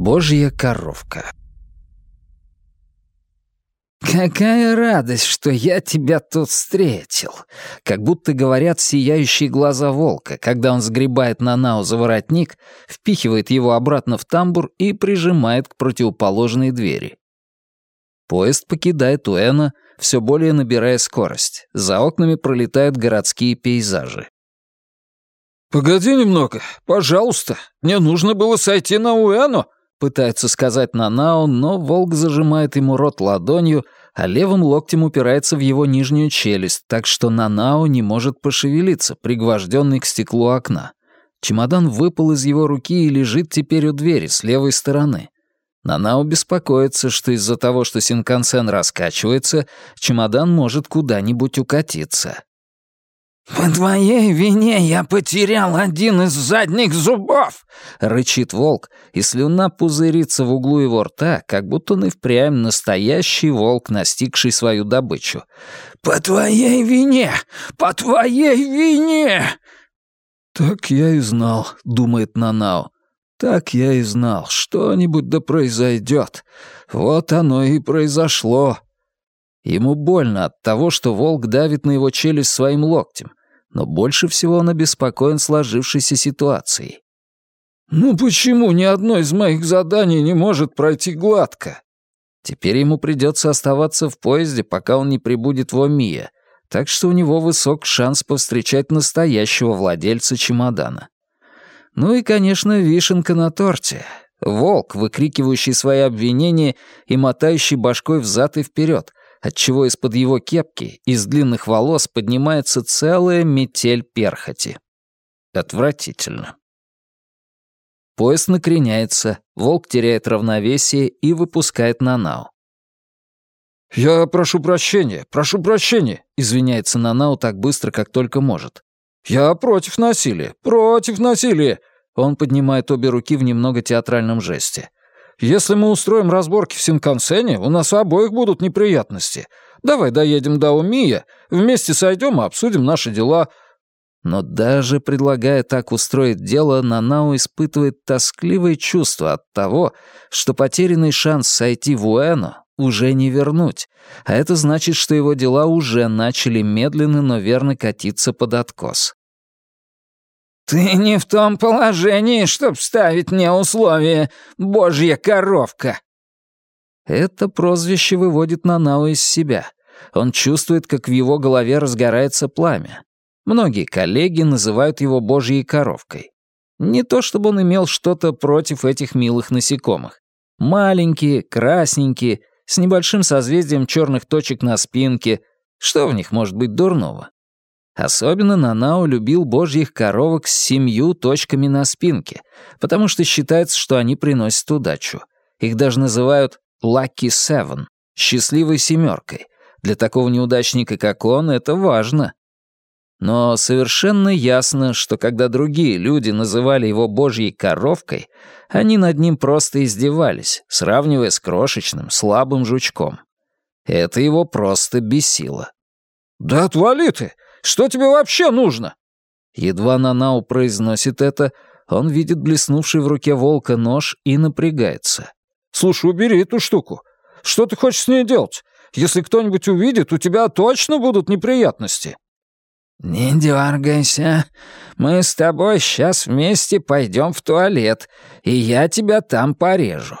Божья коровка. «Какая радость, что я тебя тут встретил!» Как будто говорят сияющие глаза волка, когда он сгребает Нанао за воротник, впихивает его обратно в тамбур и прижимает к противоположной двери. Поезд покидает Уэна, все более набирая скорость. За окнами пролетают городские пейзажи. «Погоди немного, пожалуйста. Мне нужно было сойти на Уэну», Пытается сказать Нанао, но волк зажимает ему рот ладонью, а левым локтем упирается в его нижнюю челюсть, так что Нанао не может пошевелиться, пригвожденный к стеклу окна. Чемодан выпал из его руки и лежит теперь у двери с левой стороны. Нанао беспокоится, что из-за того, что Синкансен раскачивается, чемодан может куда-нибудь укатиться. «По твоей вине я потерял один из задних зубов!» — рычит волк, и слюна пузырится в углу его рта, как будто он и впрямь настоящий волк, настигший свою добычу. «По твоей вине! По твоей вине!» «Так я и знал», — думает Нанао. «Так я и знал, что-нибудь да произойдет. Вот оно и произошло». Ему больно от того, что волк давит на его челюсть своим локтем, но больше всего он обеспокоен сложившейся ситуацией. «Ну почему ни одно из моих заданий не может пройти гладко?» Теперь ему придется оставаться в поезде, пока он не прибудет в Омия, так что у него высок шанс повстречать настоящего владельца чемодана. Ну и, конечно, вишенка на торте. Волк, выкрикивающий свои обвинения и мотающий башкой взад и вперед, отчего из-под его кепки, из длинных волос поднимается целая метель перхоти. Отвратительно. Поезд накреняется, волк теряет равновесие и выпускает Нанау. «Я прошу прощения, прошу прощения», — извиняется Нанау так быстро, как только может. «Я против насилия, против насилия!» Он поднимает обе руки в немного театральном жесте. Если мы устроим разборки в Синкансене, у нас у обоих будут неприятности. Давай доедем до Умия, вместе сойдем и обсудим наши дела». Но даже предлагая так устроить дело, Нанао испытывает тоскливое чувство от того, что потерянный шанс сойти в Уэно уже не вернуть, а это значит, что его дела уже начали медленно, но верно катиться под откос. «Ты не в том положении, чтоб ставить мне условия, божья коровка!» Это прозвище выводит Нанао из себя. Он чувствует, как в его голове разгорается пламя. Многие коллеги называют его божьей коровкой. Не то чтобы он имел что-то против этих милых насекомых. Маленькие, красненькие, с небольшим созвездием черных точек на спинке. Что в них может быть дурного? Особенно Нанао любил божьих коровок с семью точками на спинке, потому что считается, что они приносят удачу. Их даже называют «lucky seven» — «счастливой семеркой». Для такого неудачника, как он, это важно. Но совершенно ясно, что когда другие люди называли его божьей коровкой, они над ним просто издевались, сравнивая с крошечным, слабым жучком. Это его просто бесило. «Да отвали ты! Что тебе вообще нужно?» Едва Нанау произносит это, он видит блеснувший в руке волка нож и напрягается. «Слушай, убери эту штуку. Что ты хочешь с ней делать? Если кто-нибудь увидит, у тебя точно будут неприятности». «Не дергайся. Мы с тобой сейчас вместе пойдем в туалет, и я тебя там порежу.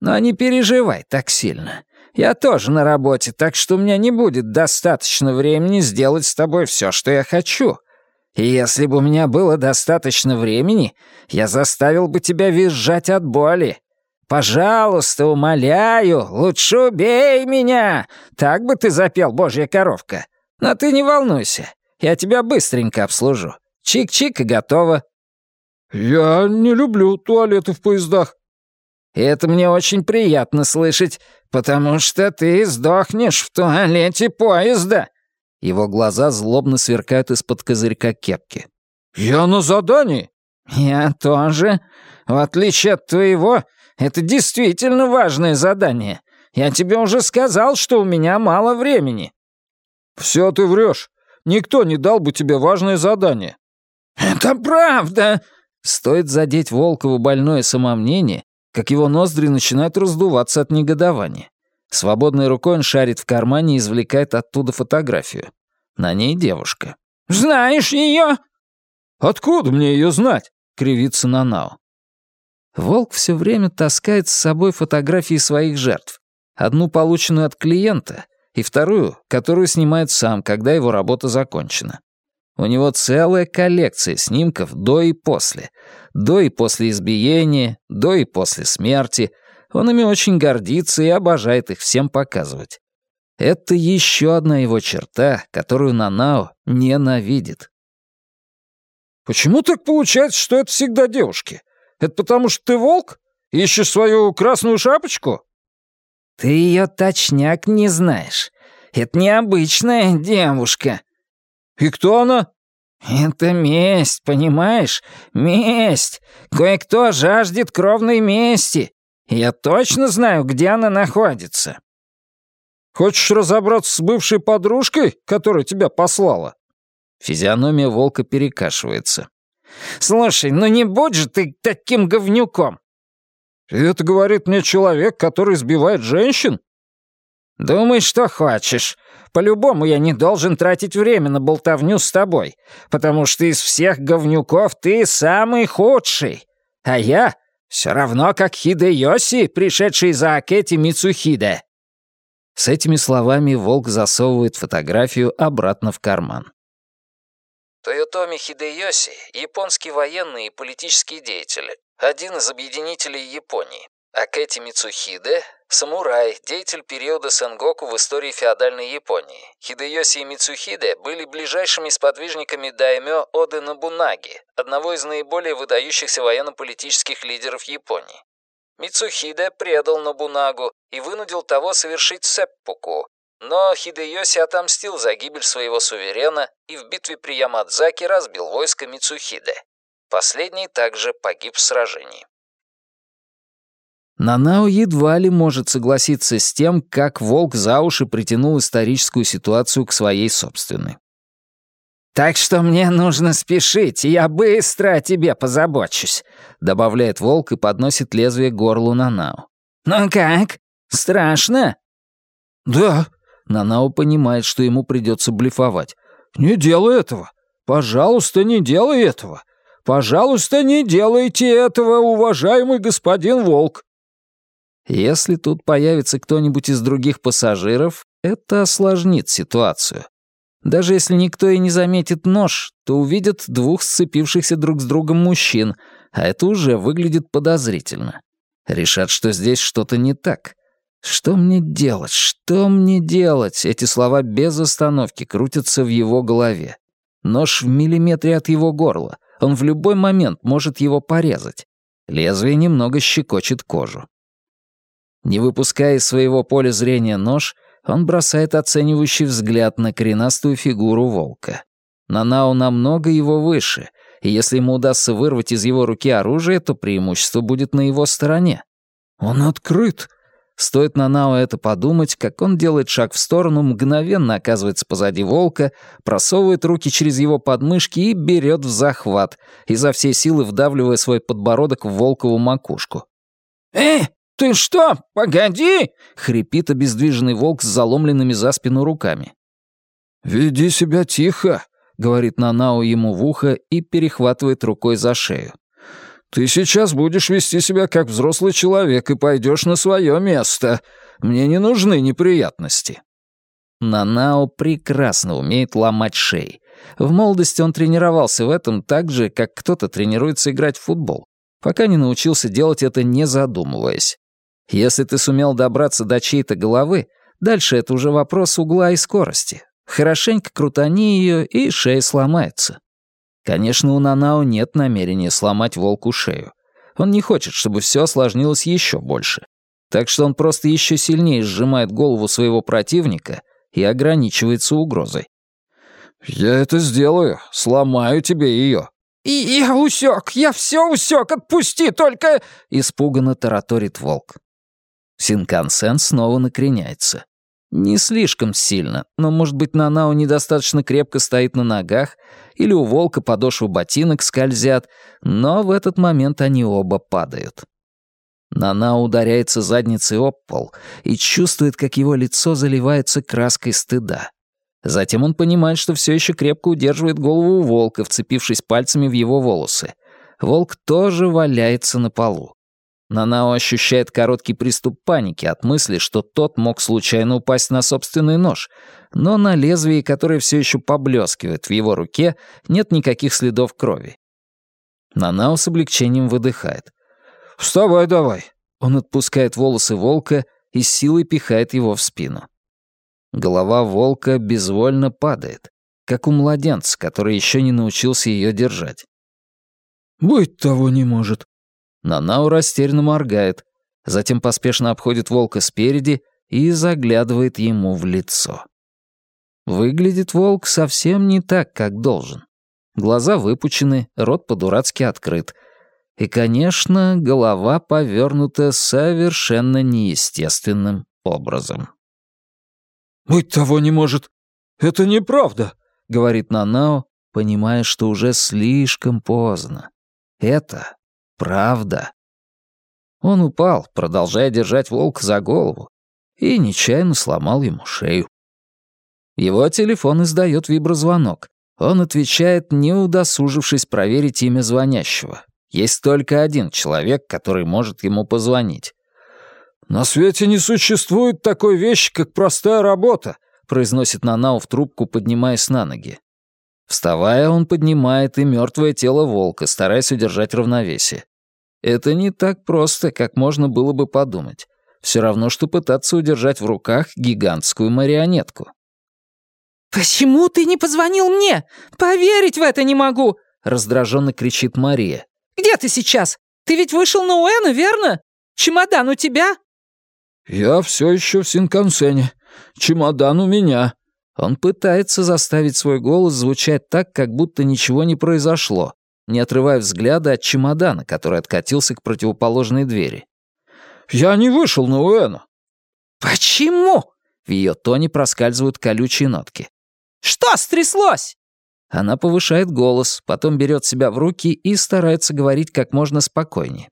Но не переживай так сильно. Я тоже на работе, так что у меня не будет достаточно времени сделать с тобой все, что я хочу. И если бы у меня было достаточно времени, я заставил бы тебя визжать от боли. Пожалуйста, умоляю, лучше убей меня. Так бы ты запел, божья коровка. Но ты не волнуйся, я тебя быстренько обслужу. Чик-чик и готово». «Я не люблю туалеты в поездах», это мне очень приятно слышать, потому что ты сдохнешь в туалете поезда». Его глаза злобно сверкают из-под козырька кепки. «Я на задании». «Я тоже. В отличие от твоего, это действительно важное задание. Я тебе уже сказал, что у меня мало времени». «Все ты врешь. Никто не дал бы тебе важное задание». «Это правда!» Стоит задеть Волкову больное самомнение, как его ноздри начинают раздуваться от негодования. Свободной рукой он шарит в кармане и извлекает оттуда фотографию. На ней девушка. «Знаешь ее?» «Откуда мне ее знать?» — кривится Нанао. Волк все время таскает с собой фотографии своих жертв. Одну полученную от клиента и вторую, которую снимает сам, когда его работа закончена. У него целая коллекция снимков до и после. До и после избиения, до и после смерти. Он ими очень гордится и обожает их всем показывать. Это еще одна его черта, которую Нанао ненавидит. «Почему так получается, что это всегда девушки? Это потому что ты волк? Ищешь свою красную шапочку?» «Ты ее точняк не знаешь. Это необычная девушка». «И кто она?» «Это месть, понимаешь? Месть! Кое-кто жаждет кровной мести. Я точно знаю, где она находится». «Хочешь разобраться с бывшей подружкой, которая тебя послала?» Физиономия волка перекашивается. «Слушай, ну не будь же ты таким говнюком!» «И это говорит мне человек, который избивает женщин?» «Думай, что хочешь. По-любому я не должен тратить время на болтовню с тобой, потому что из всех говнюков ты самый худший. А я все равно как Хидеоси, пришедший за Акети Мицухиде». С этими словами волк засовывает фотографию обратно в карман. Тойотоми Хидеоси — японский военный и политический деятель, один из объединителей Японии. Акэти Мицухиде — самурай, деятель периода Сэнгоку в истории феодальной Японии. Хидеоси и Мицухиде были ближайшими сподвижниками даймё Оды Набунаги, одного из наиболее выдающихся военно-политических лидеров Японии. Мицухиде предал Набунагу и вынудил того совершить сеппуку, но Хидеоси отомстил за гибель своего суверена и в битве при Ямадзаке разбил войско Мицухиде. Последний также погиб в сражении. Нанао едва ли может согласиться с тем, как волк за уши притянул историческую ситуацию к своей собственной. «Так что мне нужно спешить, я быстро о тебе позабочусь», — добавляет волк и подносит лезвие горлу Нанао. «Ну как? Страшно?» «Да», Нанао понимает, что ему придется блефовать. «Не делай этого! Пожалуйста, не делай этого! Пожалуйста, не делайте этого, уважаемый господин Волк!» Если тут появится кто-нибудь из других пассажиров, это осложнит ситуацию. Даже если никто и не заметит нож, то увидят двух сцепившихся друг с другом мужчин, а это уже выглядит подозрительно. Решат, что здесь что-то не так. Что мне делать? Что мне делать? Эти слова без остановки крутятся в его голове. Нож в миллиметре от его горла. Он в любой момент может его порезать. Лезвие немного щекочет кожу. Не выпуская из своего поля зрения нож, он бросает оценивающий взгляд на коренастую фигуру волка. Нанао намного его выше, и если ему удастся вырвать из его руки оружие, то преимущество будет на его стороне. Он открыт. Стоит Нанао это подумать, как он делает шаг в сторону, мгновенно оказывается позади волка, просовывает руки через его подмышки и берет в захват, изо всей силы вдавливая свой подбородок в волкову макушку. «Э, ты что? Погоди!» — хрипит обездвиженный волк с заломленными за спину руками. «Веди себя тихо», — говорит Нанао ему в ухо и перехватывает рукой за шею. Ты сейчас будешь вести себя как взрослый человек и пойдешь на свое место. Мне не нужны неприятности». Нанао прекрасно умеет ломать шеи. В молодости он тренировался в этом так же, как кто-то тренируется играть в футбол, пока не научился делать это не задумываясь. Если ты сумел добраться до чьей-то головы, дальше это уже вопрос угла и скорости. Хорошенько крутани ее, и шея сломается. Конечно, у Нанао нет намерения сломать волку шею. Он не хочет, чтобы все осложнилось еще больше. Так что он просто еще сильнее сжимает голову своего противника и ограничивается угрозой. «Я это сделаю. Сломаю тебе ее». И «Я усек, я все усек, отпусти только...» Испуганно тараторит волк. Синкансен снова накреняется. Не слишком сильно, но, может быть, Нанао недостаточно крепко стоит на ногах, или у волка подошвы ботинок скользят, но в этот момент они оба падают. Нана ударяется задницей об пол и чувствует, как его лицо заливается краской стыда. Затем он понимает, что все еще крепко удерживает голову волка, вцепившись пальцами в его волосы. Волк тоже валяется на полу. Нанао ощущает короткий приступ паники от мысли, что тот мог случайно упасть на собственный нож, но на лезвии, которое все еще поблескивает в его руке, нет никаких следов крови. Нанао с облегчением выдыхает. «Вставай давай!» Он отпускает волосы волка и силой пихает его в спину. Голова волка безвольно падает, как у младенца, который еще не научился ее держать. «Быть того не может». Нанау растерянно моргает, затем поспешно обходит волка спереди и заглядывает ему в лицо. Выглядит волк совсем не так, как должен. Глаза выпучены, рот по-дурацки открыт — и, конечно, голова повернута совершенно неестественным образом. «Быть того не может. Это неправда», — говорит Нанао, понимая, что уже слишком поздно. Это правда. Он упал, продолжая держать волка за голову, и нечаянно сломал ему шею. Его телефон издает виброзвонок. Он отвечает, не удосужившись проверить имя звонящего. Есть только один человек, который может ему позвонить. «На свете не существует такой вещи, как простая работа», произносит Нанау в трубку, поднимаясь на ноги. Вставая, он поднимает и мертвое тело волка, стараясь удержать равновесие. Это не так просто, как можно было бы подумать. Все равно, что пытаться удержать в руках гигантскую марионетку. «Почему ты не позвонил мне? Поверить в это не могу!» раздраженно кричит Мария. Где ты сейчас? Ты ведь вышел на Уэна, верно? Чемодан у тебя?» «Я все еще в Синкансене. Чемодан у меня». Он пытается заставить свой голос звучать так, как будто ничего не произошло, не отрывая взгляда от чемодана, который откатился к противоположной двери. «Я не вышел на Уэна». «Почему?» В ее тоне проскальзывают колючие нотки. «Что стряслось?» Она повышает голос, потом берет себя в руки и старается говорить как можно спокойнее.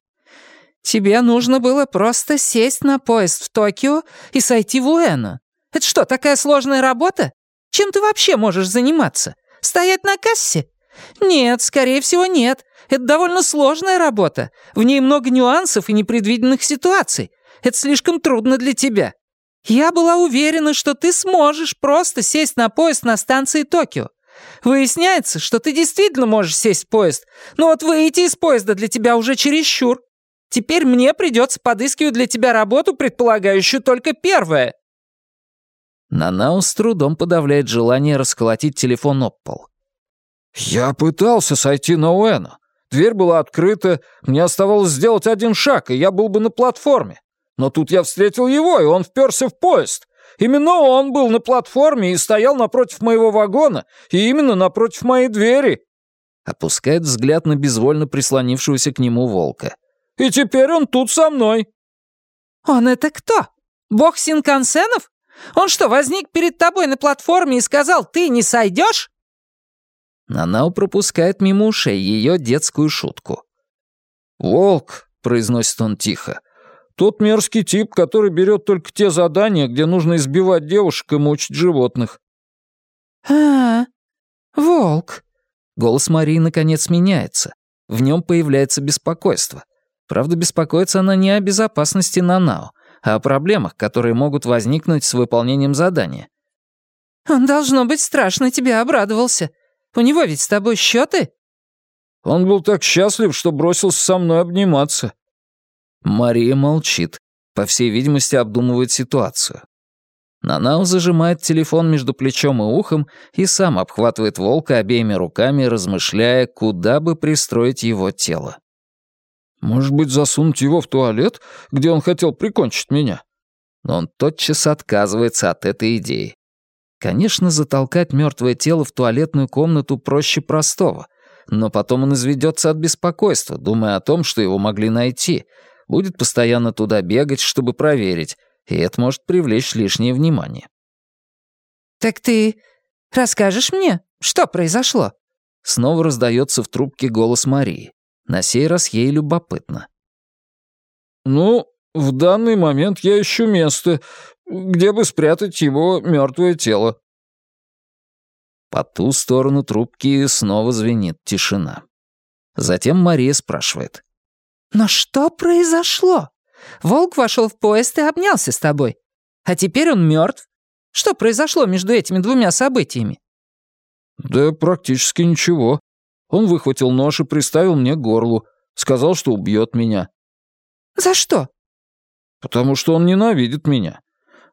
«Тебе нужно было просто сесть на поезд в Токио и сойти в Уэно. Это что, такая сложная работа? Чем ты вообще можешь заниматься? Стоять на кассе? Нет, скорее всего, нет. Это довольно сложная работа. В ней много нюансов и непредвиденных ситуаций. Это слишком трудно для тебя. Я была уверена, что ты сможешь просто сесть на поезд на станции Токио. Выясняется, что ты действительно можешь сесть в поезд, но вот выйти из поезда для тебя уже чересчур. Теперь мне придется подыскивать для тебя работу, предполагающую только первое». Нанау с трудом подавляет желание расколотить телефон об пол. «Я пытался сойти на Уэна. Дверь была открыта, мне оставалось сделать один шаг, и я был бы на платформе. Но тут я встретил его, и он вперся в поезд. Именно он был на платформе и стоял напротив моего вагона, и именно напротив моей двери». Опускает взгляд на безвольно прислонившегося к нему волка. «И теперь он тут со мной». «Он это кто? Бог Синкансенов? Он что, возник перед тобой на платформе и сказал, ты не сойдешь?» Нанао пропускает мимо ушей ее детскую шутку. «Волк», — произносит он тихо, тот мерзкий тип, который берет только те задания, где нужно избивать девушек и мучить животных. А, волк. Голос Марии наконец меняется. В нем появляется беспокойство. Правда, беспокоится она не о безопасности Нанао, а о проблемах, которые могут возникнуть с выполнением задания. Он, должно быть, страшно тебе обрадовался. У него ведь с тобой счеты? Он был так счастлив, что бросился со мной обниматься. Мария молчит, по всей видимости, обдумывает ситуацию. Нанао зажимает телефон между плечом и ухом и сам обхватывает волка обеими руками, размышляя, куда бы пристроить его тело. «Может быть, засунуть его в туалет, где он хотел прикончить меня?» Но он тотчас отказывается от этой идеи. Конечно, затолкать мертвое тело в туалетную комнату проще простого, но потом он изведется от беспокойства, думая о том, что его могли найти — будет постоянно туда бегать, чтобы проверить, и это может привлечь лишнее внимание. «Так ты расскажешь мне, что произошло?» Снова раздается в трубке голос Марии. На сей раз ей любопытно. «Ну, в данный момент я ищу место, где бы спрятать его мертвое тело». По ту сторону трубки снова звенит тишина. Затем Мария спрашивает. «Но что произошло? Волк вошел в поезд и обнялся с тобой. А теперь он мертв. Что произошло между этими двумя событиями?» «Да практически ничего. Он выхватил нож и приставил мне горлу. Сказал, что убьет меня». «За что?» «Потому что он ненавидит меня.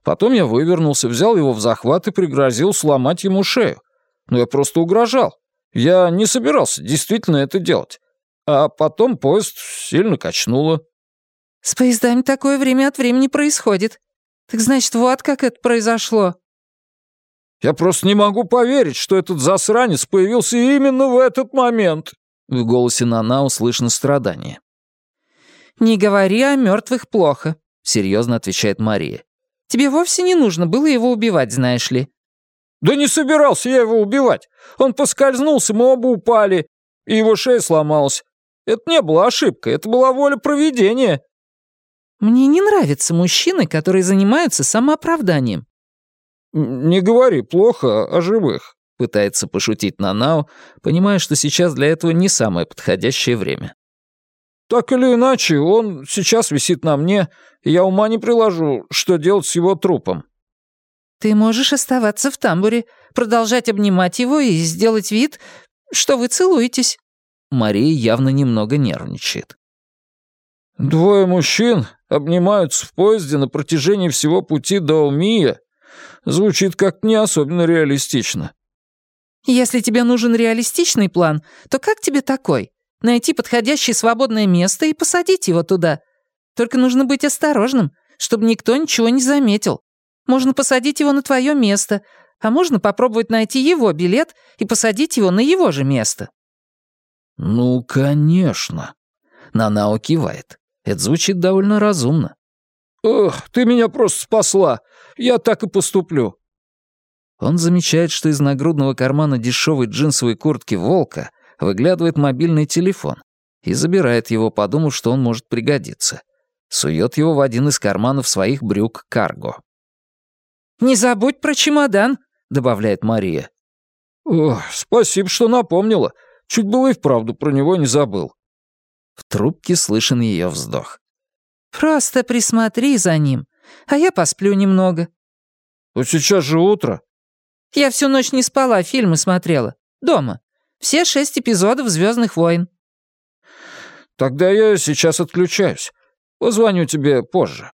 Потом я вывернулся, взял его в захват и пригрозил сломать ему шею. Но я просто угрожал. Я не собирался действительно это делать. А потом поезд сильно качнуло». «С поездами такое время от времени происходит. Так значит, вот как это произошло». Я просто не могу поверить, что этот засранец появился именно в этот момент». В голосе Нана услышано страдание. «Не говори о мертвых плохо», — серьезно отвечает Мария. «Тебе вовсе не нужно было его убивать, знаешь ли». «Да не собирался я его убивать. Он поскользнулся, мы оба упали, и его шея сломалась. Это не была ошибка, это была воля провидения». «Мне не нравятся мужчины, которые занимаются самооправданием. «Не говори плохо о живых», — пытается пошутить Нанао, понимая, что сейчас для этого не самое подходящее время. «Так или иначе, он сейчас висит на мне, и я ума не приложу, что делать с его трупом». «Ты можешь оставаться в тамбуре, продолжать обнимать его и сделать вид, что вы целуетесь». Мария явно немного нервничает. «Двое мужчин обнимаются в поезде на протяжении всего пути до Умия Звучит как не особенно реалистично. Если тебе нужен реалистичный план, то как тебе такой? Найти подходящее свободное место и посадить его туда. Только нужно быть осторожным, чтобы никто ничего не заметил. Можно посадить его на твое место, а можно попробовать найти его билет и посадить его на его же место. «Ну, конечно». Нанао кивает. Это звучит довольно разумно. «Ох, ты меня просто спасла. Я так и поступлю». Он замечает, что из нагрудного кармана дешевой джинсовой куртки «Волка» выглядывает мобильный телефон и забирает его, подумав, что он может пригодиться. Сует его в один из карманов своих брюк «Карго». «Не забудь про чемодан», — добавляет Мария. «Ох, спасибо, что напомнила. Чуть было и вправду про него не забыл». В трубке слышен ее вздох. «Просто присмотри за ним а я посплю немного». «Вот сейчас же утро». «Я всю ночь не спала, фильмы смотрела. Дома. Все шесть эпизодов «Звездных войн». «Тогда я сейчас отключаюсь. Позвоню тебе позже».